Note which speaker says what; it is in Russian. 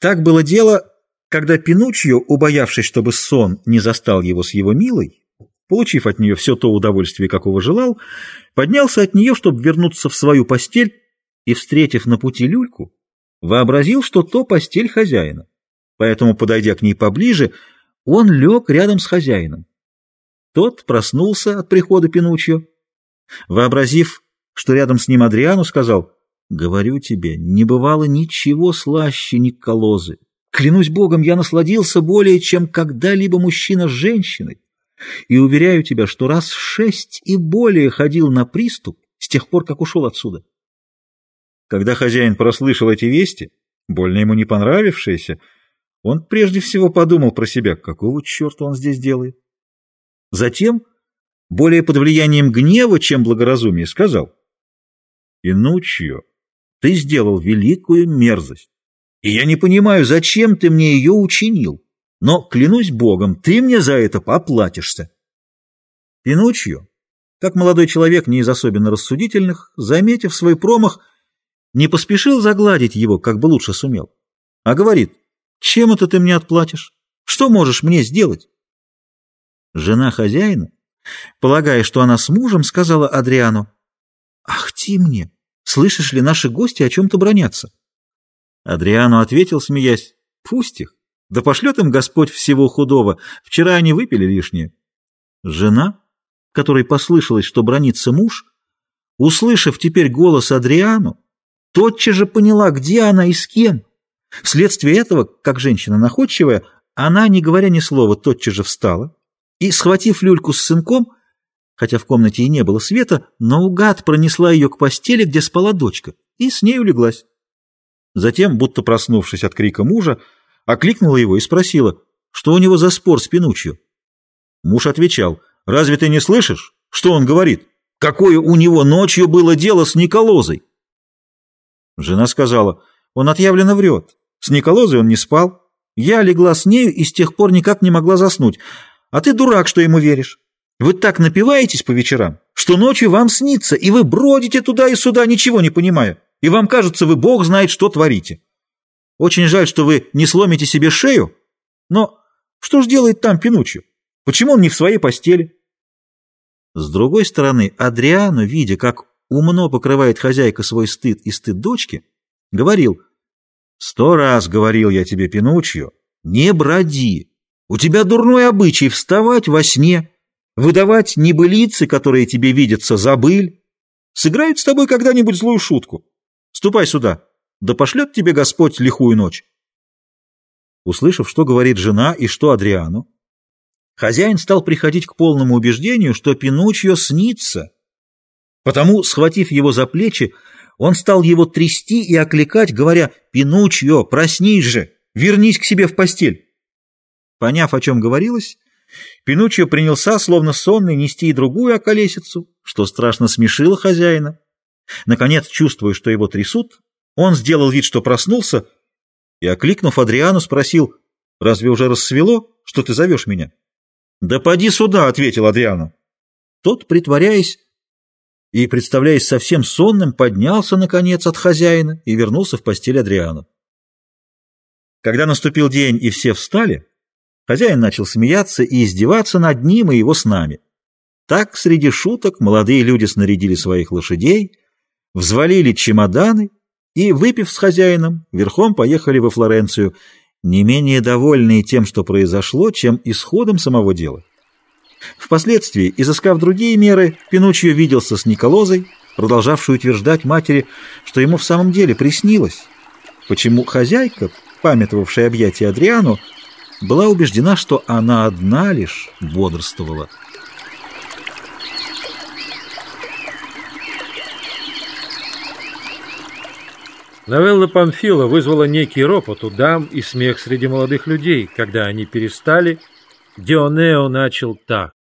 Speaker 1: Так было дело, когда Пинуччио, убоявшись, чтобы сон не застал его с его милой, получив от нее все то удовольствие, какого желал, поднялся от нее, чтобы вернуться в свою постель, и, встретив на пути люльку, вообразил, что то постель хозяина. Поэтому, подойдя к ней поближе, он лег рядом с хозяином. Тот проснулся от прихода Пинуччио. Вообразив, что рядом с ним Адриану, сказал, «Говорю тебе, не бывало ничего слаще Николозы. Клянусь Богом, я насладился более, чем когда-либо мужчина с женщиной. И уверяю тебя, что раз шесть и более ходил на приступ с тех пор, как ушел отсюда». Когда хозяин прослышал эти вести, больно ему не понравившиеся, он прежде всего подумал про себя, какого черта он здесь делает. Затем, более под влиянием гнева, чем благоразумия, сказал, «Инучьо, ты сделал великую мерзость, и я не понимаю, зачем ты мне ее учинил, но, клянусь Богом, ты мне за это поплатишься». Пинучьо, как молодой человек не из особенно рассудительных, заметив свой промах, не поспешил загладить его, как бы лучше сумел, а говорит, «Чем это ты мне отплатишь? Что можешь мне сделать?» Жена хозяина, полагая, что она с мужем, сказала Адриану, «Ах ты мне! Слышишь ли, наши гости о чем-то бронятся?» Адриану ответил, смеясь, «Пусть их, да пошлет им Господь всего худого, вчера они выпили лишнее». Жена, которой послышалось, что бронится муж, услышав теперь голос Адриану, тотчас же поняла, где она и с кем. Вследствие этого, как женщина находчивая, она, не говоря ни слова, тотчас же встала и, схватив люльку с сынком, хотя в комнате и не было света, наугад пронесла ее к постели, где спала дочка, и с ней улеглась. Затем, будто проснувшись от крика мужа, окликнула его и спросила, что у него за спор с Пинучью. Муж отвечал, «Разве ты не слышишь, что он говорит? Какое у него ночью было дело с Николозой?» Жена сказала, «Он отъявленно врет. С Николозой он не спал. Я легла с нею и с тех пор никак не могла заснуть. А ты дурак, что ему веришь. Вы так напиваетесь по вечерам, что ночью вам снится, и вы бродите туда и сюда, ничего не понимая, и вам кажется, вы Бог знает, что творите. Очень жаль, что вы не сломите себе шею, но что ж делает там Пинуччо? Почему он не в своей постели? С другой стороны, Адриану, видя, как умно покрывает хозяйка свой стыд и стыд дочки, говорил, «Сто раз говорил я тебе, Пинуччо, не броди, у тебя дурной обычай вставать во сне, выдавать небылицы, которые тебе видятся, забыль. Сыграют с тобой когда-нибудь злую шутку. Ступай сюда, да пошлет тебе Господь лихую ночь. Услышав, что говорит жена и что Адриану, хозяин стал приходить к полному убеждению, что Пинуччио снится. Потому, схватив его за плечи, он стал его трясти и окликать, говоря «Пинуччио, проснись же, вернись к себе в постель». Поняв, о чем говорилось, Пинуччио принялся, словно сонный, нести и другую околесицу, что страшно смешило хозяина. Наконец, чувствуя, что его трясут, он сделал вид, что проснулся, и, окликнув Адриану, спросил, «Разве уже рассвело, что ты зовешь меня?» «Да поди сюда», — ответил Адриану. Тот, притворяясь и, представляясь совсем сонным, поднялся, наконец, от хозяина и вернулся в постель Адриану. Когда наступил день и все встали, Хозяин начал смеяться и издеваться над ним и его с нами. Так, среди шуток, молодые люди снарядили своих лошадей, взвалили чемоданы и, выпив с хозяином, верхом поехали во Флоренцию, не менее довольные тем, что произошло, чем исходом самого дела. Впоследствии, изыскав другие меры, Пинуччио виделся с Николозой, продолжавшей утверждать матери, что ему в самом деле приснилось, почему хозяйка, памятовавшая объятия Адриану, была убеждена, что она одна лишь бодрствовала.
Speaker 2: Новелла Памфила вызвала некий ропот у дам и смех среди молодых людей, когда они перестали. Дионео начал так.